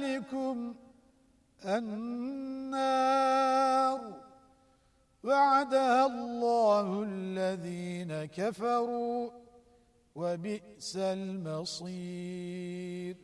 ذَلِكُمْ النَّارُ. وَعَدَهَا اللَّهُ الَّذِينَ كَفَرُوا وَبِئْسَ الْمَصِيرُ.